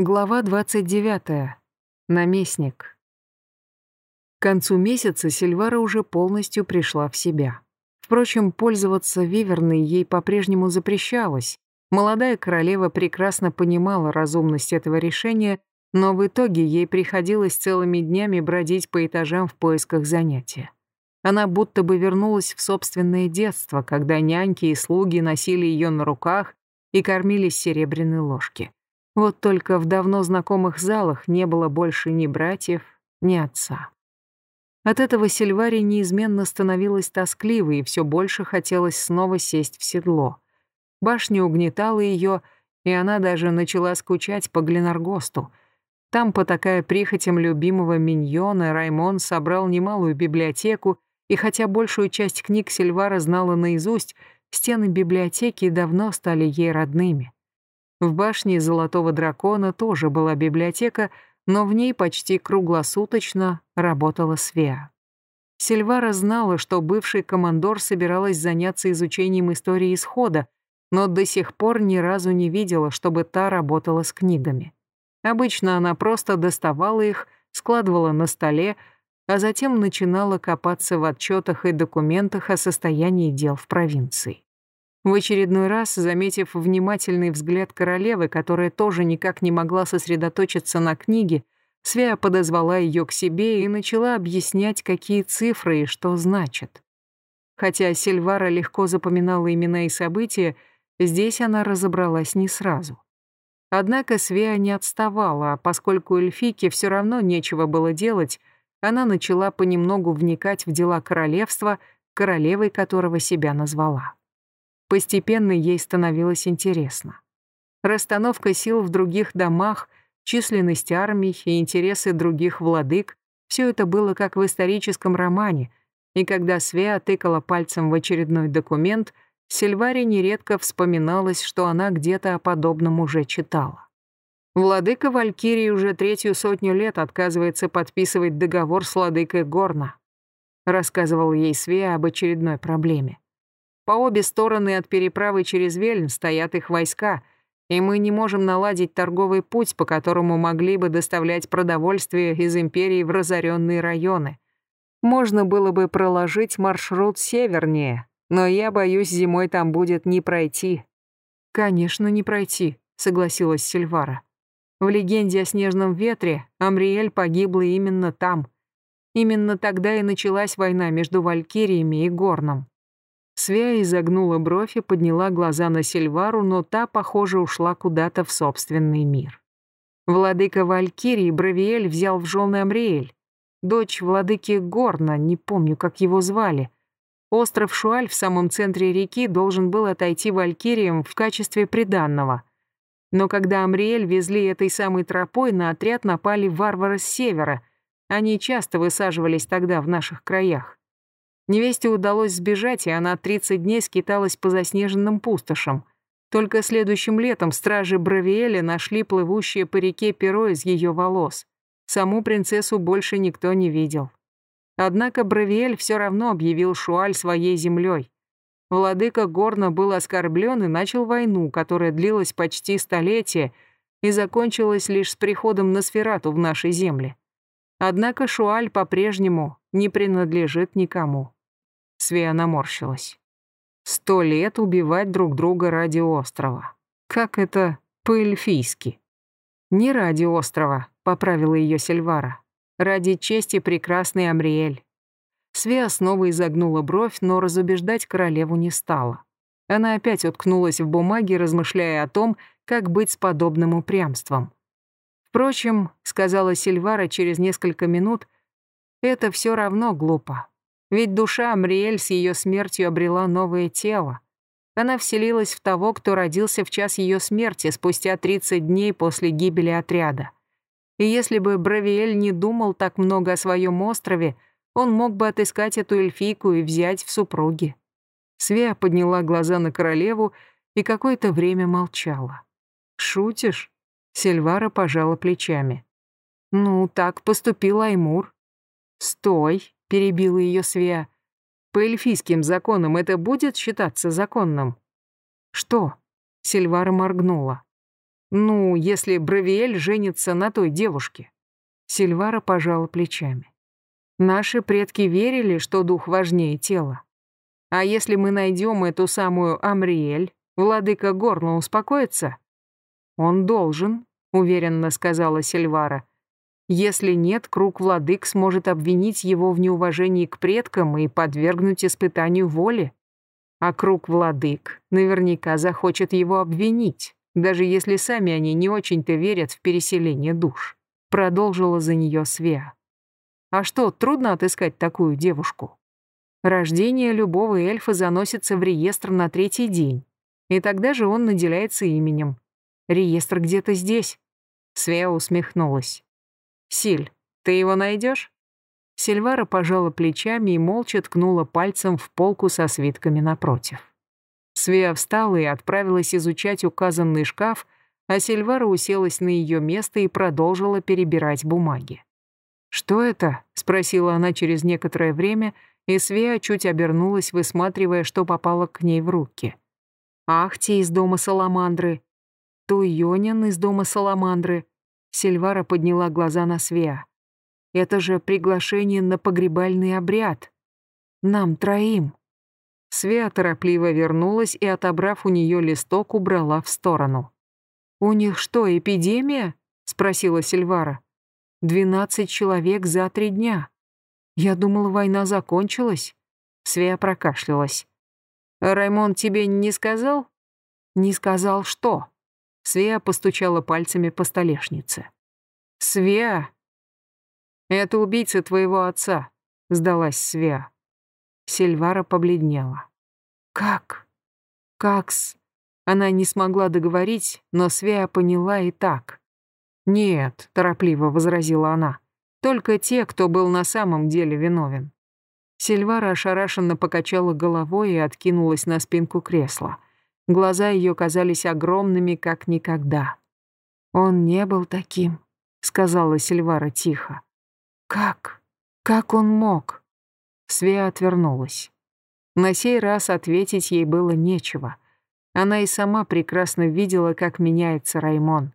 Глава 29. Наместник. К концу месяца Сильвара уже полностью пришла в себя. Впрочем, пользоваться виверной ей по-прежнему запрещалось. Молодая королева прекрасно понимала разумность этого решения, но в итоге ей приходилось целыми днями бродить по этажам в поисках занятия. Она будто бы вернулась в собственное детство, когда няньки и слуги носили ее на руках и кормили с серебряной ложки. Вот только в давно знакомых залах не было больше ни братьев, ни отца. От этого Сильваре неизменно становилось тоскливо и все больше хотелось снова сесть в седло. Башня угнетала ее, и она даже начала скучать по Гленаргосту. Там, по такая прихотям любимого миньона, Раймон собрал немалую библиотеку, и хотя большую часть книг Сильвара знала наизусть, стены библиотеки давно стали ей родными. В башне Золотого Дракона тоже была библиотека, но в ней почти круглосуточно работала Свеа. Сильвара знала, что бывший командор собиралась заняться изучением истории исхода, но до сих пор ни разу не видела, чтобы та работала с книгами. Обычно она просто доставала их, складывала на столе, а затем начинала копаться в отчетах и документах о состоянии дел в провинции. В очередной раз, заметив внимательный взгляд королевы, которая тоже никак не могла сосредоточиться на книге, Свя подозвала ее к себе и начала объяснять, какие цифры и что значат. Хотя Сильвара легко запоминала имена и события, здесь она разобралась не сразу. Однако Свеа не отставала, а поскольку эльфике все равно нечего было делать, она начала понемногу вникать в дела королевства, королевой которого себя назвала. Постепенно ей становилось интересно. Расстановка сил в других домах, численность армий и интересы других владык — все это было как в историческом романе, и когда Свеа тыкала пальцем в очередной документ, Сильваре нередко вспоминалось, что она где-то о подобном уже читала. Владыка Валькирии уже третью сотню лет отказывается подписывать договор с владыкой Горна, рассказывал ей Свеа об очередной проблеме. По обе стороны от переправы через Вельн стоят их войска, и мы не можем наладить торговый путь, по которому могли бы доставлять продовольствие из империи в разоренные районы. Можно было бы проложить маршрут севернее, но я боюсь, зимой там будет не пройти. Конечно, не пройти, согласилась Сильвара. В легенде о снежном ветре Амриэль погибла именно там. Именно тогда и началась война между Валькириями и Горном. Свя изогнула бровь и подняла глаза на Сильвару, но та, похоже, ушла куда-то в собственный мир. Владыка Валькирии Бравиэль взял в жены Амриэль. Дочь владыки Горна, не помню, как его звали. Остров Шуаль в самом центре реки должен был отойти Валькириям в качестве приданного. Но когда Амриэль везли этой самой тропой, на отряд напали варвары с севера. Они часто высаживались тогда в наших краях. Невесте удалось сбежать, и она 30 дней скиталась по заснеженным пустошам. Только следующим летом стражи Бравиэля нашли плывущее по реке перо из ее волос. Саму принцессу больше никто не видел. Однако Бравиэль все равно объявил Шуаль своей землей. Владыка Горна был оскорблен и начал войну, которая длилась почти столетие и закончилась лишь с приходом Носферату в нашей земле. Однако Шуаль по-прежнему не принадлежит никому. Свея наморщилась. Сто лет убивать друг друга ради острова. Как это по-эльфийски? Не ради острова, поправила ее Сильвара. Ради чести прекрасной Амриэль. Свея снова изогнула бровь, но разубеждать королеву не стала. Она опять уткнулась в бумаге, размышляя о том, как быть с подобным упрямством. Впрочем, сказала Сильвара через несколько минут, это все равно глупо. Ведь душа Амриэль с ее смертью обрела новое тело. Она вселилась в того, кто родился в час ее смерти, спустя 30 дней после гибели отряда. И если бы Бравиэль не думал так много о своем острове, он мог бы отыскать эту эльфийку и взять в супруги. Свея подняла глаза на королеву и какое-то время молчала. «Шутишь?» Сильвара пожала плечами. «Ну, так поступил Аймур». «Стой!» — перебила ее Свия. «По эльфийским законам это будет считаться законным?» «Что?» — Сильвара моргнула. Ну, если Бравиэль женится на той девушке. Сильвара пожала плечами. Наши предки верили, что дух важнее тела. А если мы найдем эту самую Амриэль, владыка Горна успокоится? Он должен, уверенно сказала Сильвара. Если нет, круг владык сможет обвинить его в неуважении к предкам и подвергнуть испытанию воли. А круг владык наверняка захочет его обвинить, даже если сами они не очень-то верят в переселение душ. Продолжила за нее Свеа. А что, трудно отыскать такую девушку? Рождение любого эльфа заносится в реестр на третий день, и тогда же он наделяется именем. Реестр где-то здесь. Свеа усмехнулась. «Силь, ты его найдешь?» Сильвара пожала плечами и молча ткнула пальцем в полку со свитками напротив. Свеа встала и отправилась изучать указанный шкаф, а Сильвара уселась на ее место и продолжила перебирать бумаги. «Что это?» — спросила она через некоторое время, и Свеа чуть обернулась, высматривая, что попало к ней в руки. «Ахти из дома Саламандры», «Туйонин из дома Саламандры», Сильвара подняла глаза на Свеа. «Это же приглашение на погребальный обряд. Нам троим». Свеа торопливо вернулась и, отобрав у нее листок, убрала в сторону. «У них что, эпидемия?» — спросила Сильвара. «Двенадцать человек за три дня. Я думала, война закончилась». Свеа прокашлялась. «Раймон тебе не сказал?» «Не сказал что?» Свеа постучала пальцами по столешнице. «Свеа!» «Это убийца твоего отца», — сдалась Свеа. Сильвара побледнела. «Как? Как с...» Она не смогла договорить, но Свеа поняла и так. «Нет», — торопливо возразила она, — «только те, кто был на самом деле виновен». Сильвара ошарашенно покачала головой и откинулась на спинку кресла. Глаза ее казались огромными, как никогда. «Он не был таким», — сказала Сильвара тихо. «Как? Как он мог?» Свея отвернулась. На сей раз ответить ей было нечего. Она и сама прекрасно видела, как меняется Раймон.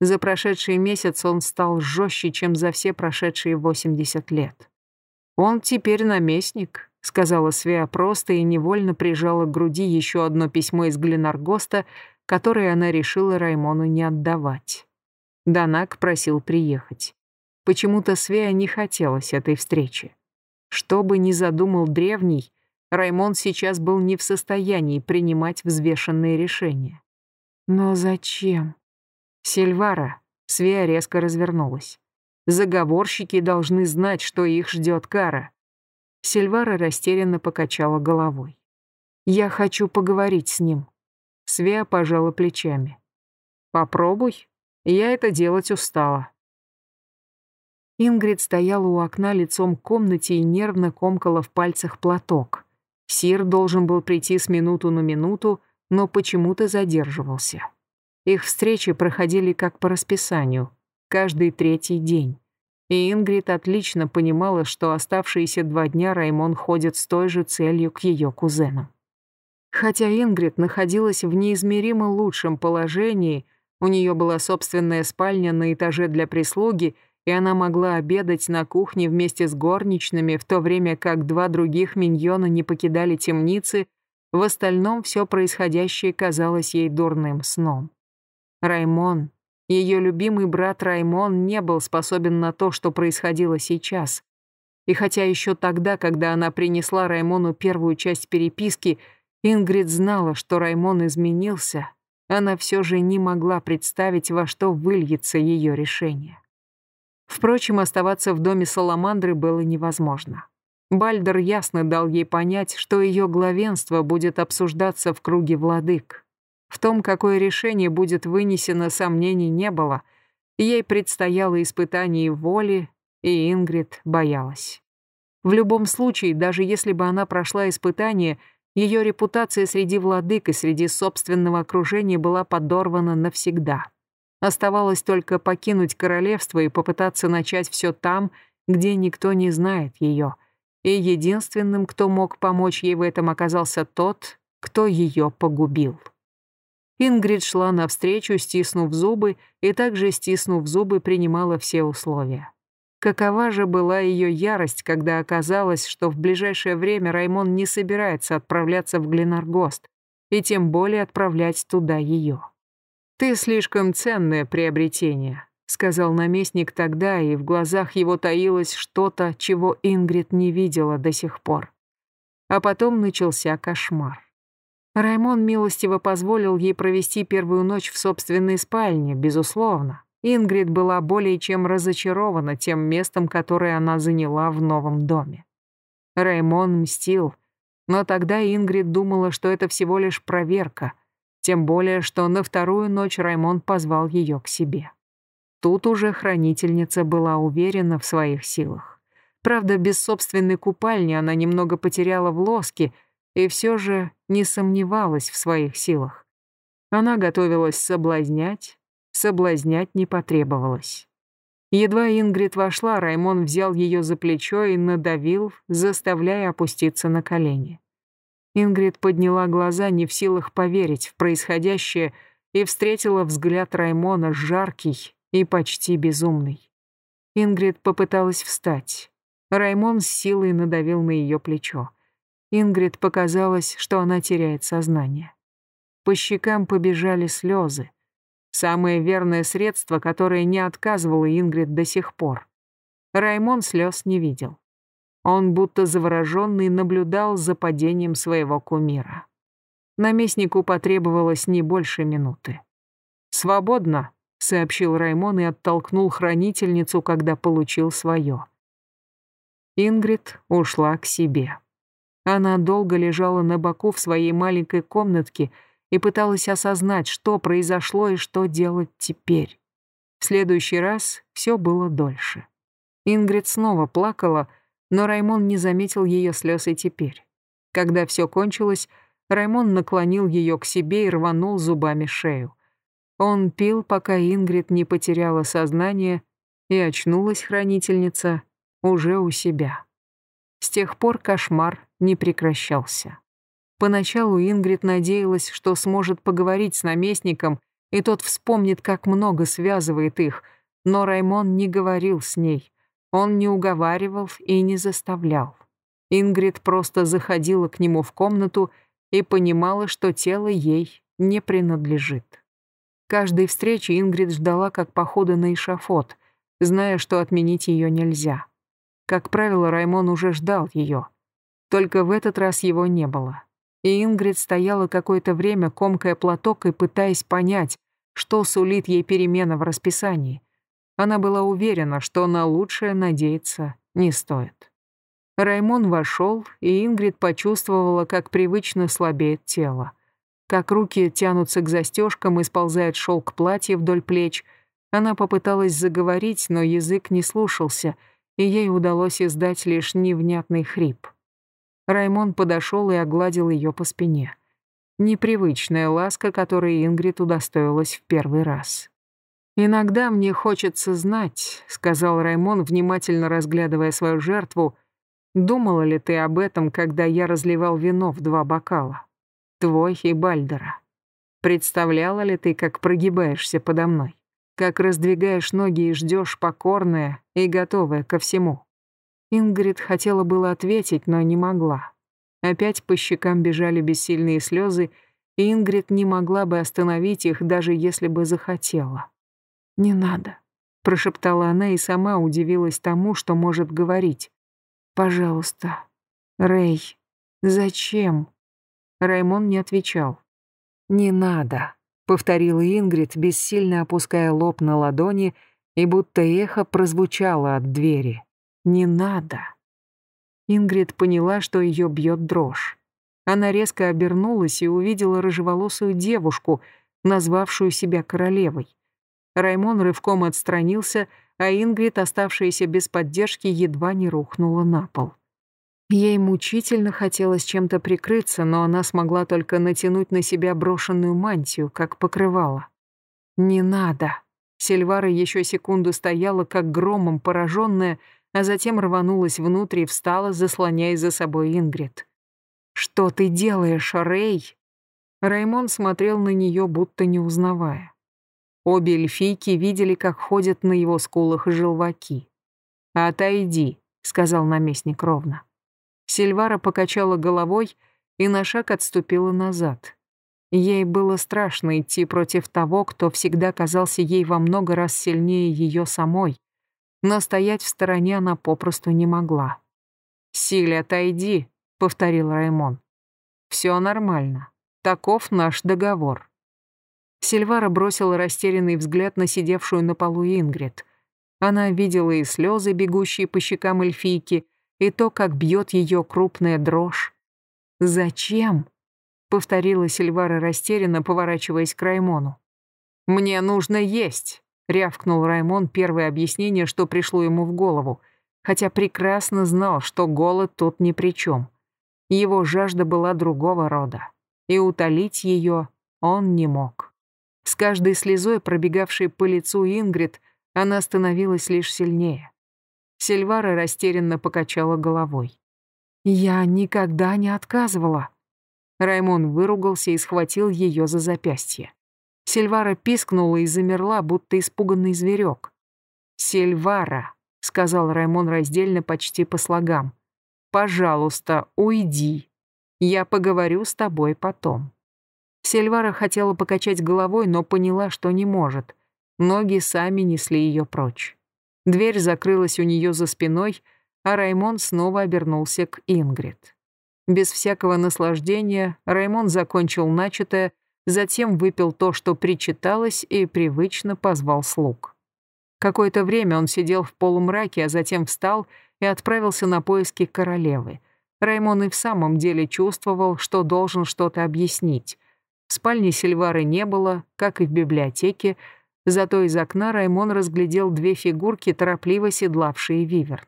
За прошедший месяц он стал жестче, чем за все прошедшие 80 лет. Он теперь наместник, сказала Свеа просто и невольно прижала к груди еще одно письмо из Гленаргоста, которое она решила Раймону не отдавать. Данак просил приехать. Почему-то Свеа не хотелось этой встречи. Что бы ни задумал древний, Раймон сейчас был не в состоянии принимать взвешенные решения. Но зачем? Сильвара, Свеа резко развернулась. Заговорщики должны знать, что их ждет кара. Сильвара растерянно покачала головой. «Я хочу поговорить с ним». Свеа пожала плечами. «Попробуй. Я это делать устала». Ингрид стояла у окна лицом к комнате и нервно комкала в пальцах платок. Сир должен был прийти с минуту на минуту, но почему-то задерживался. Их встречи проходили как по расписанию, каждый третий день. И Ингрид отлично понимала, что оставшиеся два дня Раймон ходит с той же целью к ее кузенам. Хотя Ингрид находилась в неизмеримо лучшем положении, у нее была собственная спальня на этаже для прислуги, и она могла обедать на кухне вместе с горничными, в то время как два других миньона не покидали темницы, в остальном все происходящее казалось ей дурным сном. Раймон, ее любимый брат Раймон не был способен на то, что происходило сейчас. И хотя еще тогда, когда она принесла Раймону первую часть переписки, Ингрид знала, что Раймон изменился, она все же не могла представить, во что выльется ее решение. Впрочем, оставаться в доме Саламандры было невозможно. Бальдер ясно дал ей понять, что ее главенство будет обсуждаться в круге владык. В том, какое решение будет вынесено, сомнений не было. Ей предстояло испытание воли, и Ингрид боялась. В любом случае, даже если бы она прошла испытание, ее репутация среди владык и среди собственного окружения была подорвана навсегда. Оставалось только покинуть королевство и попытаться начать все там, где никто не знает ее. И единственным, кто мог помочь ей в этом, оказался тот, кто ее погубил. Ингрид шла навстречу, стиснув зубы, и также стиснув зубы принимала все условия. Какова же была ее ярость, когда оказалось, что в ближайшее время Раймон не собирается отправляться в Гленаргост, и тем более отправлять туда ее. «Ты слишком ценное приобретение», — сказал наместник тогда, и в глазах его таилось что-то, чего Ингрид не видела до сих пор. А потом начался кошмар. Раймон милостиво позволил ей провести первую ночь в собственной спальне, безусловно. Ингрид была более чем разочарована тем местом, которое она заняла в новом доме. Раймон мстил, но тогда Ингрид думала, что это всего лишь проверка, тем более, что на вторую ночь Раймон позвал ее к себе. Тут уже хранительница была уверена в своих силах. Правда, без собственной купальни она немного потеряла в лоске и все же не сомневалась в своих силах. Она готовилась соблазнять, соблазнять не потребовалось. Едва Ингрид вошла, Раймон взял ее за плечо и надавил, заставляя опуститься на колени. Ингрид подняла глаза, не в силах поверить в происходящее, и встретила взгляд Раймона жаркий и почти безумный. Ингрид попыталась встать. Раймон с силой надавил на ее плечо. Ингрид показалось, что она теряет сознание. По щекам побежали слезы. Самое верное средство, которое не отказывало Ингрид до сих пор. Раймон слез не видел. Он будто завороженный наблюдал за падением своего кумира. Наместнику потребовалось не больше минуты. «Свободно», — сообщил Раймон и оттолкнул хранительницу, когда получил свое. Ингрид ушла к себе. Она долго лежала на боку в своей маленькой комнатке, и пыталась осознать, что произошло и что делать теперь. В следующий раз все было дольше. Ингрид снова плакала, но Раймон не заметил ее слез и теперь. Когда все кончилось, Раймон наклонил ее к себе и рванул зубами шею. Он пил, пока Ингрид не потеряла сознание, и очнулась хранительница уже у себя. С тех пор кошмар не прекращался. Поначалу Ингрид надеялась, что сможет поговорить с наместником, и тот вспомнит, как много связывает их, но Раймон не говорил с ней. Он не уговаривал и не заставлял. Ингрид просто заходила к нему в комнату и понимала, что тело ей не принадлежит. Каждой встречи Ингрид ждала как похода на эшафот, зная, что отменить ее нельзя. Как правило, Раймон уже ждал ее. Только в этот раз его не было и Ингрид стояла какое-то время, комкая платок и пытаясь понять, что сулит ей перемена в расписании. Она была уверена, что на лучшее надеяться не стоит. Раймон вошел, и Ингрид почувствовала, как привычно слабеет тело. Как руки тянутся к застежкам и сползает шелк платья вдоль плеч. Она попыталась заговорить, но язык не слушался, и ей удалось издать лишь невнятный хрип. Раймон подошел и огладил ее по спине. Непривычная ласка, которой Ингрид удостоилась в первый раз. «Иногда мне хочется знать», — сказал Раймон, внимательно разглядывая свою жертву, «думала ли ты об этом, когда я разливал вино в два бокала? Твой и Бальдера. Представляла ли ты, как прогибаешься подо мной? Как раздвигаешь ноги и ждешь покорная и готовая ко всему?» Ингрид хотела было ответить, но не могла. Опять по щекам бежали бессильные слезы, и Ингрид не могла бы остановить их, даже если бы захотела. «Не надо», — прошептала она и сама удивилась тому, что может говорить. «Пожалуйста, Рэй, зачем?» Раймон не отвечал. «Не надо», — повторила Ингрид, бессильно опуская лоб на ладони, и будто эхо прозвучало от двери. Не надо. Ингрид поняла, что ее бьет дрожь. Она резко обернулась и увидела рыжеволосую девушку, назвавшую себя королевой. Раймон рывком отстранился, а Ингрид, оставшаяся без поддержки, едва не рухнула на пол. Ей мучительно хотелось чем-то прикрыться, но она смогла только натянуть на себя брошенную мантию, как покрывало. «Не надо!» Сильвара еще секунду стояла, как громом пораженная, а затем рванулась внутрь и встала, заслоняя за собой Ингрид. «Что ты делаешь, Рэй?» Раймон смотрел на нее, будто не узнавая. Обе эльфийки видели, как ходят на его скулах желваки. «Отойди», — сказал наместник ровно. Сильвара покачала головой и на шаг отступила назад. Ей было страшно идти против того, кто всегда казался ей во много раз сильнее ее самой, но стоять в стороне она попросту не могла. «Силе, отойди», — повторил Раймон. «Все нормально. Таков наш договор». Сильвара бросила растерянный взгляд на сидевшую на полу Ингрид. Она видела и слезы, бегущие по щекам эльфийки, и то, как бьет ее крупная дрожь. «Зачем?» — повторила Сильвара растерянно, поворачиваясь к Раймону. «Мне нужно есть», — рявкнул Раймон первое объяснение, что пришло ему в голову, хотя прекрасно знал, что голод тут ни при чем. Его жажда была другого рода, и утолить ее он не мог. С каждой слезой, пробегавшей по лицу Ингрид, она становилась лишь сильнее. Сильвара растерянно покачала головой. «Я никогда не отказывала», Раймон выругался и схватил ее за запястье. Сильвара пискнула и замерла, будто испуганный зверек. «Сильвара», — сказал Раймон раздельно почти по слогам, — «пожалуйста, уйди. Я поговорю с тобой потом». Сильвара хотела покачать головой, но поняла, что не может. Ноги сами несли ее прочь. Дверь закрылась у нее за спиной, а Раймон снова обернулся к Ингрид. Без всякого наслаждения Раймон закончил начатое, затем выпил то, что причиталось, и привычно позвал слуг. Какое-то время он сидел в полумраке, а затем встал и отправился на поиски королевы. Раймон и в самом деле чувствовал, что должен что-то объяснить. В спальне Сильвары не было, как и в библиотеке, зато из окна Раймон разглядел две фигурки, торопливо седлавшие виверн.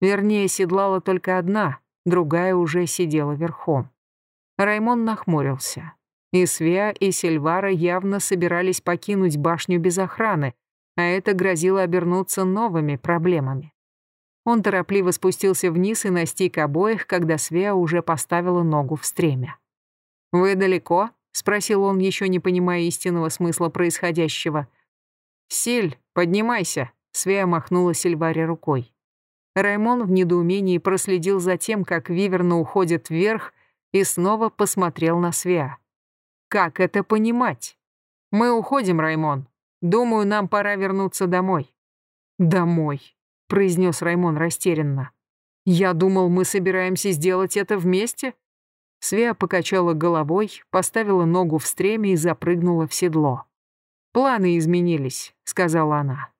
Вернее, седлала только одна, другая уже сидела верхом. Раймон нахмурился. И Свеа, и Сильвара явно собирались покинуть башню без охраны, а это грозило обернуться новыми проблемами. Он торопливо спустился вниз и настиг обоих, когда Свеа уже поставила ногу в стремя. «Вы далеко?» — спросил он, еще не понимая истинного смысла происходящего. «Силь, поднимайся!» — Свеа махнула Сильваре рукой. Раймон в недоумении проследил за тем, как Виверна уходит вверх, и снова посмотрел на Свеа. «Как это понимать? Мы уходим, Раймон. Думаю, нам пора вернуться домой». «Домой», — произнес Раймон растерянно. «Я думал, мы собираемся сделать это вместе?» Свеа покачала головой, поставила ногу в стреме и запрыгнула в седло. «Планы изменились», — сказала она.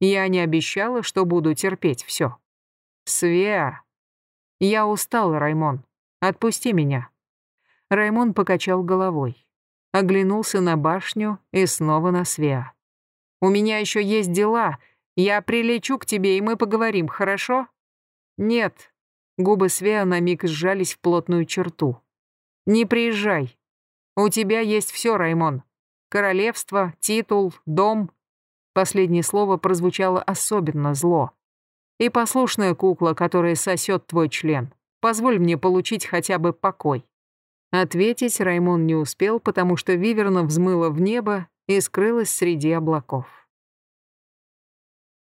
«Я не обещала, что буду терпеть все. Свеа. Я устал, Раймон. Отпусти меня. Раймон покачал головой. Оглянулся на башню и снова на Свеа. У меня еще есть дела. Я прилечу к тебе, и мы поговорим, хорошо? Нет. Губы Свеа на миг сжались в плотную черту. Не приезжай. У тебя есть все, Раймон. Королевство, титул, дом. Последнее слово прозвучало особенно зло и послушная кукла, которая сосет твой член. Позволь мне получить хотя бы покой». Ответить Раймон не успел, потому что Виверна взмыла в небо и скрылась среди облаков.